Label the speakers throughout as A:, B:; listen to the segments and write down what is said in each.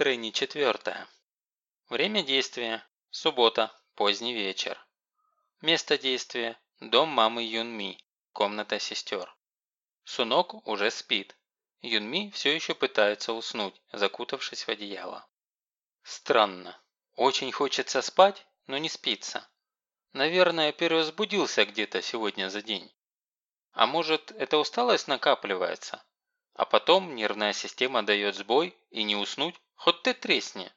A: Трени четвертое. Время действия – суббота, поздний вечер. Место действия – дом мамы Юнми, комната сестер. Сунок уже спит. Юнми все еще пытается уснуть, закутавшись в одеяло. Странно. Очень хочется спать, но не спится. Наверное, перевозбудился где-то сегодня за день. А может, эта усталость накапливается? А потом нервная система дает сбой, и не уснуть, хоть ты тресни.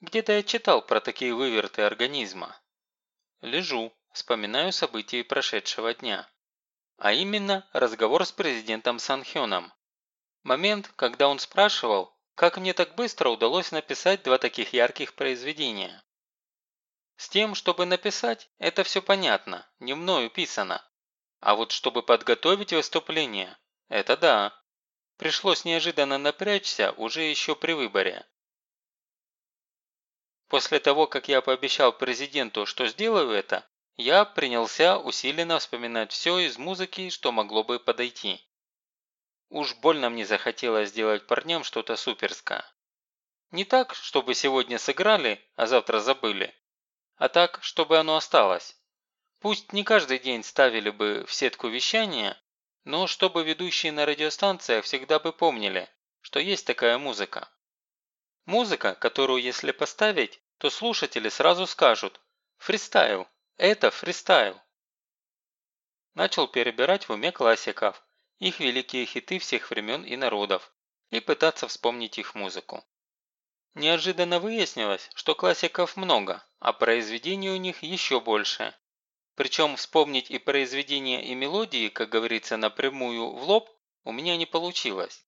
A: Где-то я читал про такие выверты организма. Лежу, вспоминаю события прошедшего дня. А именно, разговор с президентом Санхёном. Момент, когда он спрашивал, как мне так быстро удалось написать два таких ярких произведения. С тем, чтобы написать, это все понятно, не мною писано. А вот чтобы подготовить выступление, это да. Пришлось неожиданно напрячься уже еще при выборе. После того, как я пообещал президенту, что сделаю это, я принялся усиленно вспоминать все из музыки, что могло бы подойти. Уж больно мне захотелось сделать парням что-то суперское. Не так, чтобы сегодня сыграли, а завтра забыли, а так, чтобы оно осталось. Пусть не каждый день ставили бы в сетку вещания, но чтобы ведущие на радиостанциях всегда бы помнили, что есть такая музыка. Музыка, которую если поставить, то слушатели сразу скажут «фристайл, это фристайл». Начал перебирать в уме классиков, их великие хиты всех времен и народов, и пытаться вспомнить их музыку. Неожиданно выяснилось, что классиков много, а произведений у них еще больше, причем вспомнить и произведения, и мелодии, как говорится, напрямую в лоб, у меня не получилось.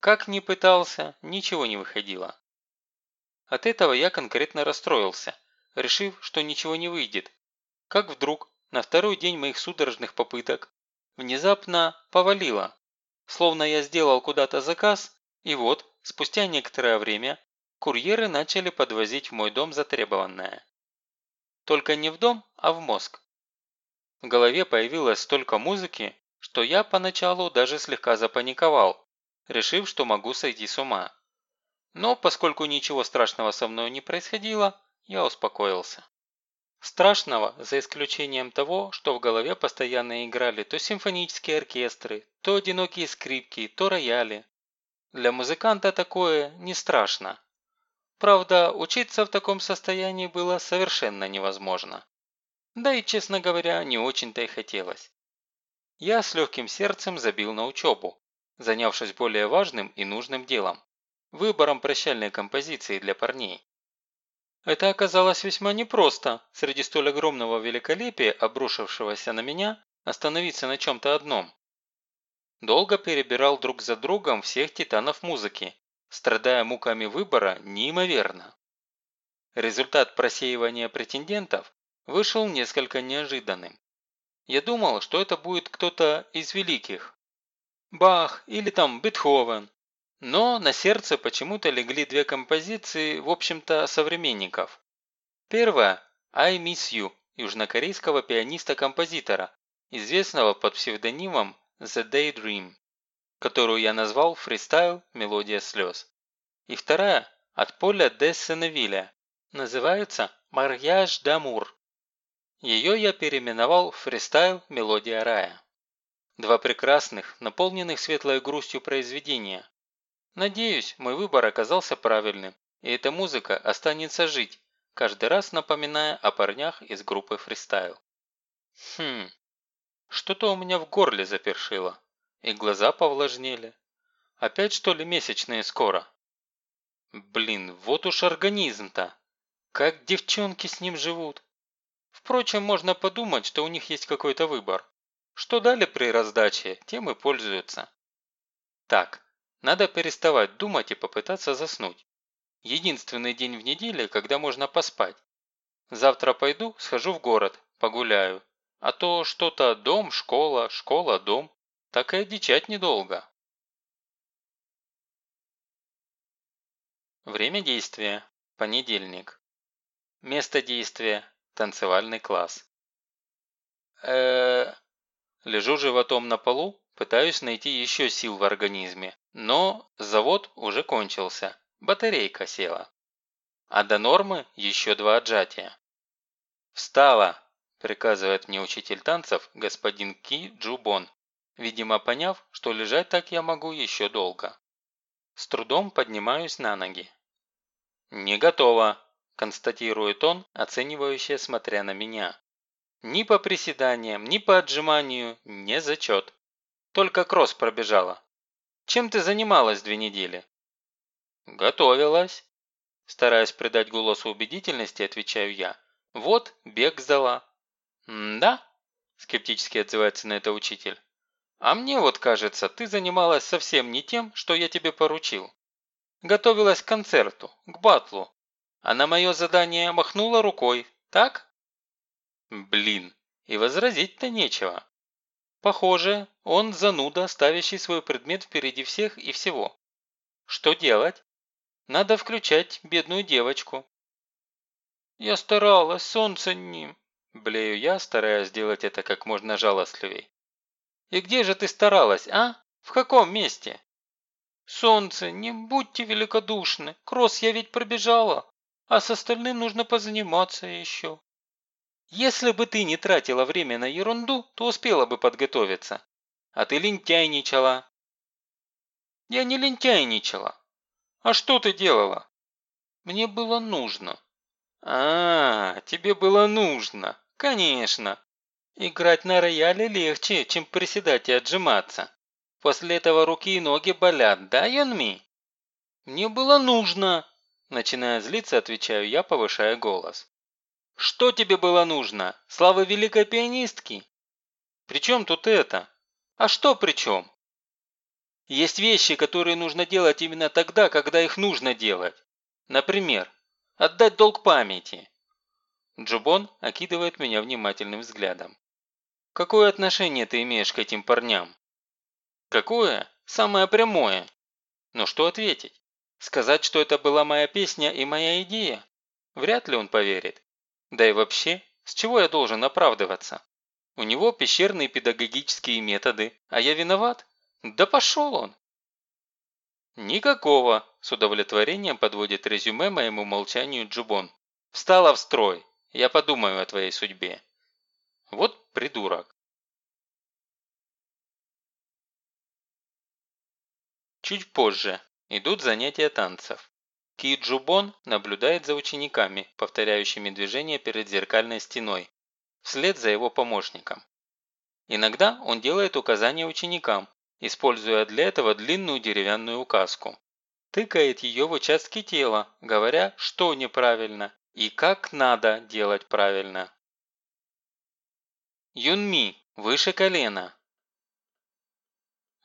A: Как ни пытался, ничего не выходило. От этого я конкретно расстроился, решив, что ничего не выйдет. Как вдруг, на второй день моих судорожных попыток, внезапно повалило. Словно я сделал куда-то заказ, и вот, спустя некоторое время, курьеры начали подвозить в мой дом затребованное. Только не в дом, а в мозг. В голове появилось столько музыки, что я поначалу даже слегка запаниковал, решив, что могу сойти с ума. Но поскольку ничего страшного со мной не происходило, я успокоился. Страшного, за исключением того, что в голове постоянно играли то симфонические оркестры, то одинокие скрипки, то рояли. Для музыканта такое не страшно. Правда, учиться в таком состоянии было совершенно невозможно. Да и, честно говоря, не очень-то и хотелось. Я с легким сердцем забил на учебу, занявшись более важным и нужным делом – выбором прощальной композиции для парней. Это оказалось весьма непросто среди столь огромного великолепия, обрушившегося на меня, остановиться на чем-то одном. Долго перебирал друг за другом всех титанов музыки, страдая муками выбора неимоверно. Результат просеивания претендентов вышел несколько неожиданным. Я думал, что это будет кто-то из великих. Бах или там Бетховен. Но на сердце почему-то легли две композиции, в общем-то, современников. Первая – «I Miss You» южнокорейского пианиста-композитора, известного под псевдонимом The Daydream, которую я назвал «Фристайл. Мелодия слез». И вторая – от Поля де Сеневиля, называется «Mariage d'Amour». Ее я переименовал в фристайл «Мелодия рая». Два прекрасных, наполненных светлой грустью произведения. Надеюсь, мой выбор оказался правильным, и эта музыка останется жить, каждый раз напоминая о парнях из группы фристайл. Хм, что-то у меня в горле запершило, и глаза повлажнели. Опять что ли месячные скоро? Блин, вот уж организм-то! Как девчонки с ним живут! Впрочем, можно подумать, что у них есть какой-то выбор. Что дали при раздаче, тем и пользуются. Так, надо переставать думать и попытаться заснуть. Единственный день в неделе, когда можно поспать. Завтра пойду, схожу в город, погуляю. А то что-то дом, школа, школа, дом. Так и одичать недолго. Время действия. Понедельник. Место действия. Танцевальный класс. э Лежу животом на полу, пытаюсь найти еще сил в организме. Но завод уже кончился. батарейка села. А до нормы еще два отжатия. «Встала!» – приказывает мне учитель танцев господин Ки Джубон, видимо поняв, что лежать так я могу еще долго. С трудом поднимаюсь на ноги. «Не готово», – констатирует он, оценивающе смотря на меня. Ни по приседаниям, ни по отжиманию не зачет. Только кросс пробежала. Чем ты занималась две недели? Готовилась. Стараясь придать голосу убедительности, отвечаю я. Вот, бег сдала. «Да?» – скептически отзывается на это учитель. «А мне вот кажется, ты занималась совсем не тем, что я тебе поручил. Готовилась к концерту, к батлу. А на мое задание махнула рукой, так?» Блин, и возразить-то нечего. Похоже, он зануда, ставящий свой предмет впереди всех и всего. Что делать? Надо включать бедную девочку. Я старалась, солнце не... Блею я, стараясь сделать это как можно жалостливей. И где же ты старалась, а? В каком месте? Солнце, не будьте великодушны, кросс я ведь пробежала, а с остальным нужно позаниматься еще. Если бы ты не тратила время на ерунду, то успела бы подготовиться. А ты лентяйничала. Я не лентяйничала. А что ты делала? Мне было нужно. А, тебе было нужно. Конечно. Играть на рояле легче, чем приседать и отжиматься. После этого руки и ноги болят, да, Янми? Мне было нужно. Начиная злиться, отвечаю я, повышая голос. Что тебе было нужно? Слава великой пианистки? При чем тут это? А что при чем? Есть вещи, которые нужно делать именно тогда, когда их нужно делать. Например, отдать долг памяти. Джубон окидывает меня внимательным взглядом. Какое отношение ты имеешь к этим парням? Какое? Самое прямое. Но что ответить? Сказать, что это была моя песня и моя идея? Вряд ли он поверит. Да и вообще, с чего я должен оправдываться? У него пещерные педагогические методы, а я виноват? Да пошел он! Никакого, с удовлетворением подводит резюме моему молчанию Джубон. Встала в строй, я подумаю о твоей судьбе. Вот придурок. Чуть позже идут занятия танцев. Ки Джубон наблюдает за учениками, повторяющими движения перед зеркальной стеной, вслед за его помощником. Иногда он делает указания ученикам, используя для этого длинную деревянную указку. Тыкает ее в участки тела, говоря, что неправильно и как надо делать правильно. Юнми, выше колена.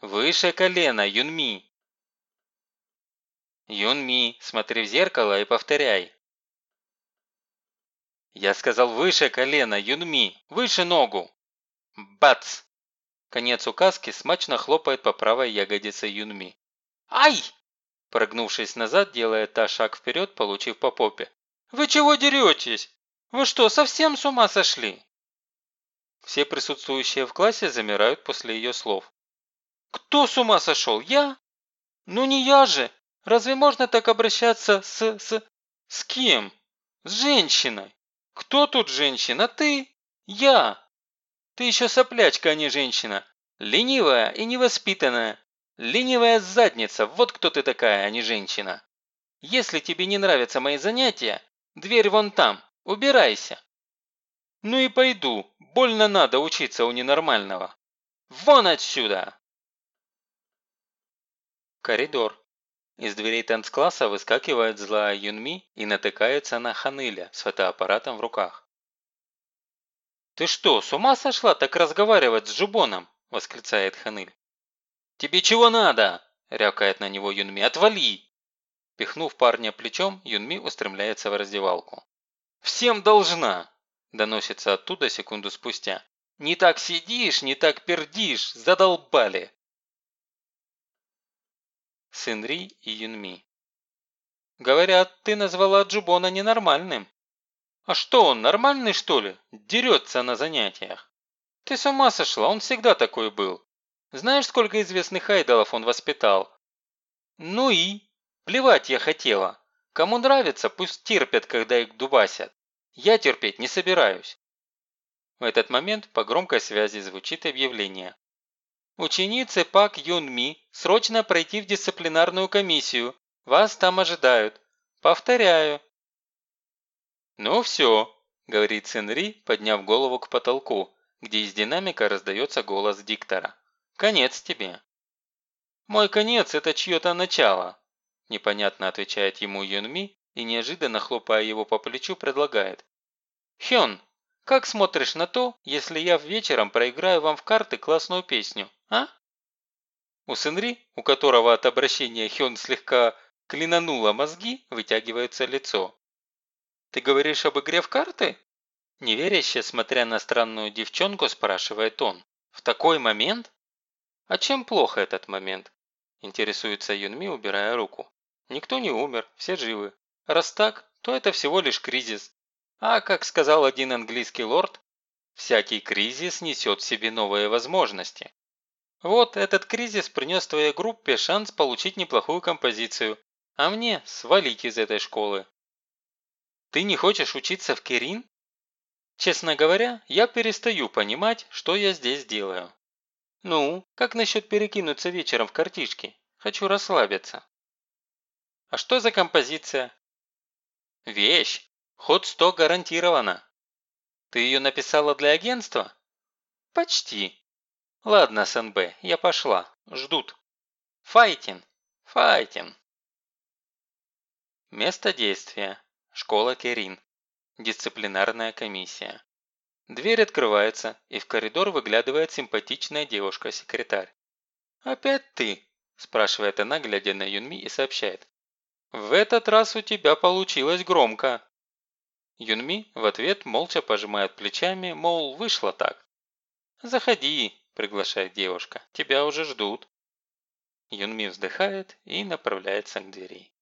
A: Выше колена, Юнми. Юнми, смотри в зеркало и повторяй. Я сказал выше колена, Юнми, выше ногу. Бац! Конец указки смачно хлопает по правой ягодице Юнми. Ай! Прогнувшись назад, делает та шаг вперед, получив по попе. «Вы чего деретесь? Вы что, совсем с ума сошли?» Все присутствующие в классе замирают после ее слов. «Кто с ума сошел? Я? Ну не я же! Разве можно так обращаться с... с... с кем? С женщиной? Кто тут женщина? Ты? Я? Ты еще соплячка, а не женщина. Ленивая и невоспитанная. Ленивая задница, вот кто ты такая, а не женщина. Если тебе не нравятся мои занятия, дверь вон там, убирайся. Ну и пойду, больно надо учиться у ненормального. Вон отсюда! Коридор. Из дверей танцкласса выскакивает злая Юнми и натыкается на Ханыля с фотоаппаратом в руках. «Ты что, с ума сошла так разговаривать с Жубоном?» – восклицает Ханыль. «Тебе чего надо?» – рявкает на него Юнми. «Отвали!» Пихнув парня плечом, Юнми устремляется в раздевалку. «Всем должна!» – доносится оттуда секунду спустя. «Не так сидишь, не так пердишь, задолбали!» Сын Ри и Юнми. «Говорят, ты назвала Джубона ненормальным». «А что он, нормальный что ли? Дерется на занятиях». «Ты с ума сошла, он всегда такой был. Знаешь, сколько известных айдолов он воспитал?» «Ну и?» – Плевать я хотела. Кому нравится, пусть терпят, когда их дубасят. Я терпеть не собираюсь. В этот момент по громкой связи звучит объявление. Ученице Пак Юн Ми срочно пройти в дисциплинарную комиссию. Вас там ожидают. Повторяю. Ну все, говорит Сенри, подняв голову к потолку, где из динамика раздается голос диктора. Конец тебе. Мой конец – это чье-то начало, непонятно отвечает ему Юн Ми и неожиданно хлопая его по плечу предлагает. Хён, как смотришь на то, если я вечером проиграю вам в карты классную песню, а? У Сенри, у которого от обращения Хён слегка клинануло мозги, вытягивается лицо. «Ты говоришь об игре в карты?» Неверяще, смотря на странную девчонку, спрашивает он. «В такой момент?» «А чем плохо этот момент?» Интересуется Юнми, убирая руку. «Никто не умер, все живы. Раз так, то это всего лишь кризис. А, как сказал один английский лорд, всякий кризис несет в себе новые возможности. Вот этот кризис принес твоей группе шанс получить неплохую композицию, а мне свалить из этой школы. Ты не хочешь учиться в Керин? Честно говоря, я перестаю понимать, что я здесь делаю. Ну, как насчет перекинуться вечером в картишки? Хочу расслабиться. А что за композиция? Вещь, Ход 100 гарантировано. Ты ее написала для агентства? Почти. Ладно, СНБ, я пошла. Ждут. Файтин. Файтин. Место действия. Школа Керин. Дисциплинарная комиссия. Дверь открывается, и в коридор выглядывает симпатичная девушка-секретарь. «Опять ты?» – спрашивает она, глядя на Юнми и сообщает. «В этот раз у тебя получилось громко». Юнми в ответ молча пожимает плечами, мол, вышло так. «Заходи», – приглашает девушка, – «тебя уже ждут». Юнми вздыхает и направляется к двери.